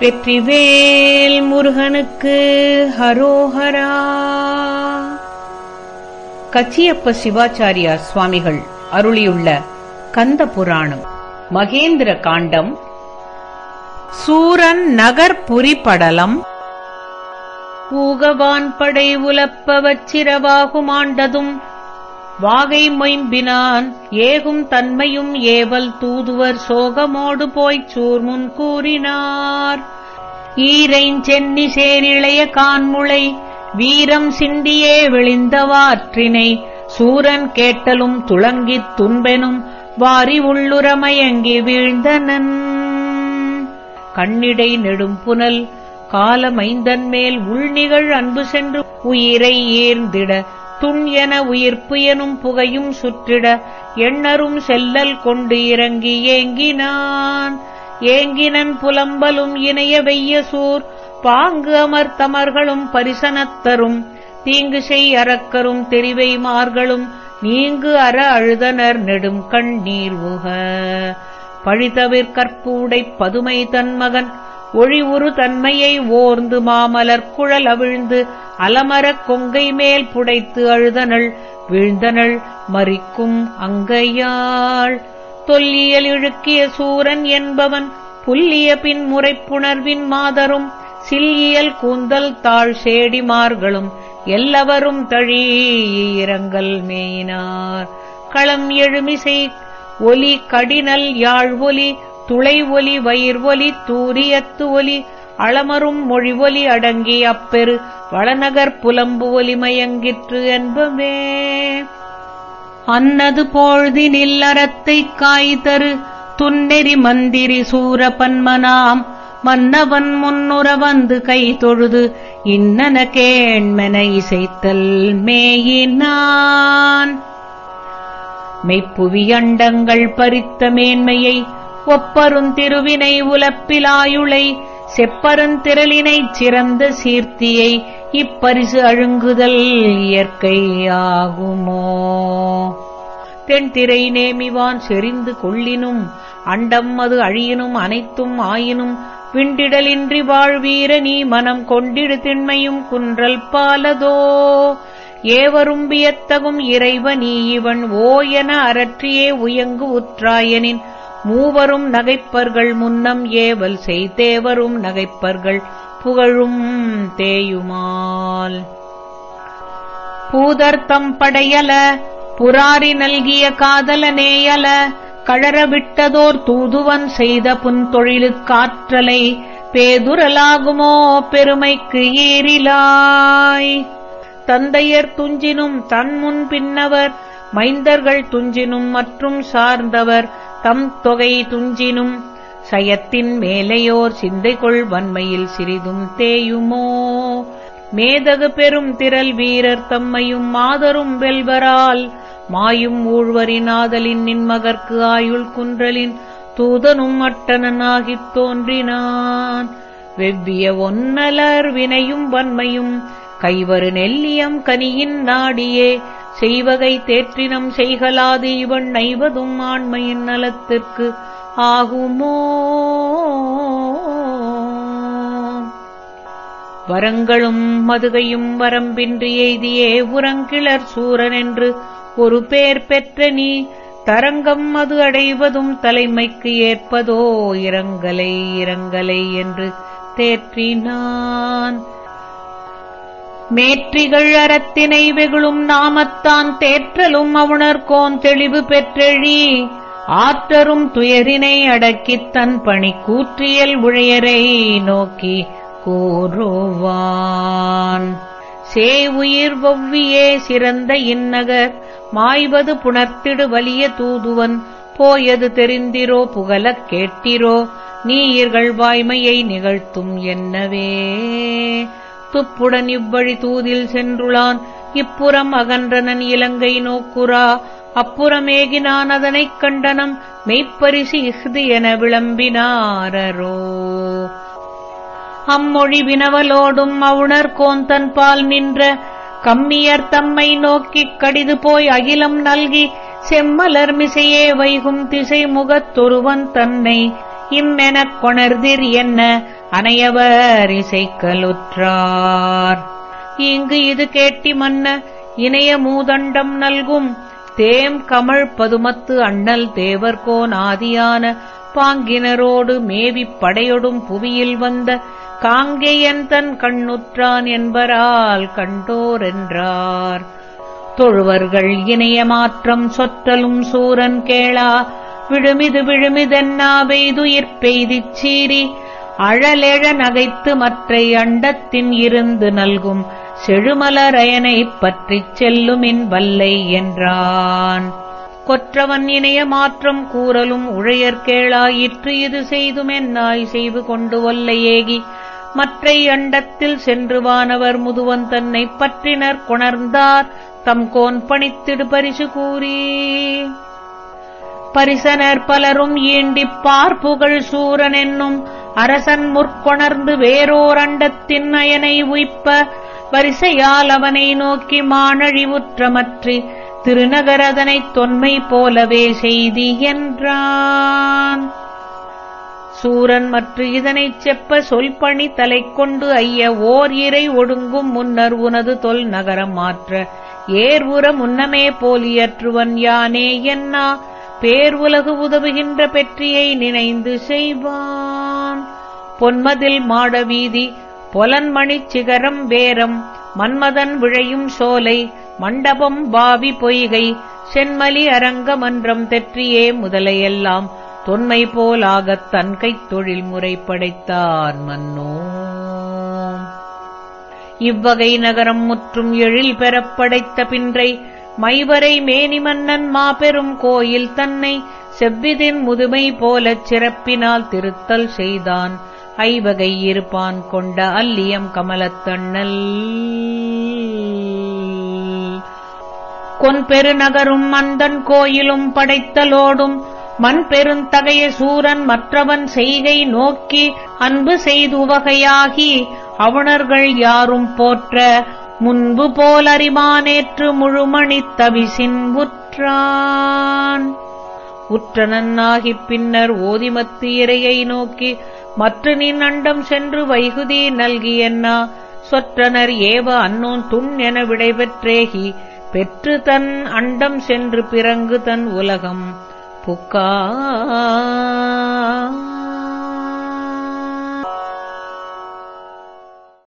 வெற்றிவேல் முருகனுக்கு ஹரோஹரா. கச்சியப்ப சிவாச்சாரியார் சுவாமிகள் அருளியுள்ள கந்த புராணம் மகேந்திர காண்டம். சூரன் நகர் புரிபடலம். ஊகவான் படை உலப்ப வச்சிரவாகுமாண்டதும். வாகை மொயம்பினான் ஏகும் தன்மையும் ஏவல் தூதுவர் சோகமோடு போய்ச் சூர்முன் கூறினார். ஈரைஞ்சென்னி சேரிளைய கான்முளை வீரம் சிந்தியே விழிந்தவாற்றினை சூரன் கேட்டலும் துளங்கித் துன்பெனும் வாரி உள்ளுரமயங்கி வீழ்ந்தனன். கண்ணிடை நெடும் புனல் காலமைந்தன் மேல் உள்நிகழ் அன்பு சென்று உயிரை ஏர்ந்திட துண் என உயிர்ப்பு எனும் புகையும் சுற்றிட எண்ணரும் செல்லல் கொண்டு இறங்கி ஏங்கினான். ஏங்கினன் புலம்பலும் இணைய வெய்ய சூர். பாங்கு அமர்த்தமர்களும் பரிசனத்தரும் தீங்கு செய் அறக்கரும் தெரிவை மார்களும். நீங்கு அற அழுதனர் நெடும் கண்ணீர் உக பழிதவிர் பதுமை தன்மகன். மகன் உரு தன்மையை ஓர்ந்து மாமலர் குழல் அவிழ்ந்து அலமரக் கொங்கை மேல் புடைத்து அழுதனள் வீழ்ந்தனள் மறிக்கும் அங்கையாள். தொல்லியல் இழுக்கிய சூரன் என்பவன் புல்லிய பின் முறைப்புணர்வின் மாதரும் சில்லியல் கூந்தல் தாழ் சேடிமார்களும் எல்லவரும் தழி இரங்கல் மேயினார். களம் எழுமிசை ஒலி கடினல் யாழ் ஒலி துளை ஒலி வயிர்வொலி தூரியத்து ஒலி அளமரும் மொழி ஒலி அடங்கி அப்பெரு வளநகர் புலம்பு ஒலி மயங்கிற்று என்பவே அன்னது போழ்தினில் அறத்தைக் காய்தரு துன்னெறி மந்திரி சூரபன்மனாம். மன்னவன் முன்னுற வந்து கை தொழுது இன்னன கேண்மென இசைத்தல் மேயினான். மெய்ப்புவியண்டங்கள் பறித்த மேன்மையை ஒப்பருந்திருவினை உலப்பிலாயுளை செப்பருந்திரளினைச் சிறந்த சீர்த்தியை இப்பரிசு அழுங்குதல் இயற்கையாகுமோ? தென்திரை நேமிவான் செறிந்து கொள்ளினும் அண்டம் அது அழியினும் அனைத்தும் ஆயினும் விண்டிடலின்றி வாழ்வீர நீ மனம் கொண்டிடு திண்மையும் குன்றல் பாலதோ? ஏவரும்பியத்தகும் இறைவ நீ இவன் ஓ என அரற்றியே உயங்கு உற்றாயனின் மூவரும் நகைப்பர்கள் முன்னம் ஏவல் செய்தேவரும் நகைப்பர்கள் புகழும் தேயுமால். பூதர்த்தம் படையல புராரி நல்கிய காதலனேயல கழறவிட்டதோர் தூதுவன் செய்த புன்தொழிலுக்காற்றலை பேதுரலாகுமோ பெருமைக்கு ஏறிலாய். தந்தையர் துஞ்சினும் தன்முன் பின்னவர் மைந்தர்கள் துஞ்சினும் மற்றும் சார்ந்தவர் தம் தொகை துஞ்சினும் சயத்தின் மேலையோர் சிந்தைகொள் வன்மையில் சிறிதும் தேயுமோ? மேதகு பெரும் திரள் வீரர் தம்மையும் மாதரும் வெல்வரால் மாயும் ஊழ்வரினாதலின் நின்மகர்க்கு ஆயுள் குன்றலின் தூதனும் அட்டனனாகித் தோன்றினான். வெவ்விய ஒன்னலர் வினையும் வன்மையும் கைவரு நெல்லியம் கனியின் நாடியே செய்வகை தேற்றினம் செய்கலாது இவன் நைவதும் ஆண்மையின் நலத்திற்கு ஆகுமோ? வரங்களும் மதுகையும் வரம்பின்றி எய்தியே உரங்கிளர் சூரன் என்று ஒரு பேர் பெற்ற நீ தரங்கம் அது அடைவதும் தலைமைக்கு ஏற்பதோ? இரங்கலை இரங்கலை என்று தேற்றினான். மேற்றிகள் அறத்தினை வெகுளும் நாமத்தான் தேற்றலும் அவுணர்கோன் தெளிவு பெற்றெழி ஆற்றரும் துயரினை அடக்கித் தன் பணி கூற்றியல் உழையரை நோக்கி கூறுவான். சே உயிர் ஒவ்வியே சிறந்த இந்நகர் மாய்வது புணர்த்திடு வலிய தூதுவன் போயது தெரிந்திரோ புகழக் கேட்டிரோ நீர்கள் வாய்மையை நிகழ்த்தும் என்னவே. துப்புடன் இவ்வழி தூதில் சென்றுளான். இப்புறம் அகன்றனன் இலங்கை நோக்குரா அப்புறமேகினான் அதனைக் கண்டனம். மெய்ப்பரிசு இஃது என விளம்பினாரோ அம்மொழி வினவலோடும் அவுணர் கோந்தன் பால் நின்ற. கம்மியர் தம்மை நோக்கிக் கடிது போய் அகிலம் நல்கி. செம்மலர் மிசையே வைகும் திசை முகத்தொருவன் தன்னை. இம்மெனக் கொணர்திர் என்ன? அனையவர் இசைக்கலுற்றார். இங்கு இது கேட்டி மன்ன இணைய மூதண்டம் நல்கும். தேம் கமழ் பதுமத்து அண்ணல் தேவர்கோன் ஆதியான பாங்கினரோடு மேவிப் படையொடும் புவியில் வந்த காங்கேயன் தன் கண்ணுற்றான் என்பரால் கண்டோரென்றார். தொழுவர்கள் இணைய மாற்றம் சொற்றலும் சூரன் கேளா. விழுமிது விழுமிதென்னா பெய்துயிர் பெய்திச் சீறி. அழலெழ நகைத்து மற்றை அண்டத்தின் இருந்து நல்கும் செழுமலரயனைப் பற்றிச் செல்லுமின் வல்லை என்றான். கொற்றவன் இணைய மாற்றம் கூறலும் உழையற்கேளாயிற்று இது செய்துமென்னாய் செய்து கொண்டு ஒல்லை ஏகி. மற்றை அண்டத்தில் சென்று வானவர் முதுவன் தன்னைப் பற்றினர் கொணர்ந்தார். தம் கோன் பணித்திடு பரிசு கூறி. பரிசனர் பலரும் ஈண்டிப் பார்ப்புகள் சூரன் என்னும் அரசன் முற்கொணர்ந்து வேறோர் அண்டத்தின் அயனை உய்ப்ப வரிசையால் அவனை நோக்கி மானழிவுற்றமற்றி திருநகரதனைத் தொன்மை போலவே செய்தி என்றான். சூரன் மற்ற இதனைச் செப்ப சொல்பணி தலை கொண்டு ஐய ஓர் இறை ஒடுங்கும் முன்னர் உனது தொல் நகரம் மாற்ற ஏர் உற முன்னமே போலியற்றுவன் யானே என்னா பேர் உலகு உதவுகின்ற பெற்றியை நினைந்து செய்வான். பொன்மதில் மாட வீதி பொலன்மணிச் சிகரம் வேரம் மன்மதன் விழையும் சோலை மண்டபம் பாவி பொய்கை சென்மலி அரங்கமன்றம் தெற்றியே முதலையெல்லாம் தொன்மை போலாகத் தன்கைத் தொழில் முறை படைத்தான் மன்னோ. இவ்வகை நகரம் முற்றும் எழில் பெறப் படைத்த பின்றை மைவரை மேனி மன்னன் மாபெரும் கோயில் தன்னை செவ்விதின் முதுமை போலச் சிறப்பினால் திருத்தல் செய்தான். ஐவகை இருப்பான் கொண்ட அல்லியம் கமலத்தண்ணல் கொன்பெருநகரும் மந்தன் கோயிலும் படைத்தலோடும் மண் பெருந்தகைய சூரன் மற்றவன் செய்கை நோக்கி அன்பு செய்துவகையாகி அவுணர்கள் யாரும் போற்ற முன்பு போலறிமானேற்று முழுமணித் தவிசின் உற்றான். உற்றனன்னாகிப் பின்னர் ஓதிமத்து இறையை நோக்கி மற்ற நின் அண்டம் சென்று வைகுதி நல்கியன்னா? சொற்றனர் ஏவ அன்னோன் துண் என விடைபெற்றேகி பெற்று தன் அண்டம் சென்று பிறங்கு தன் உலகம். புக்கா?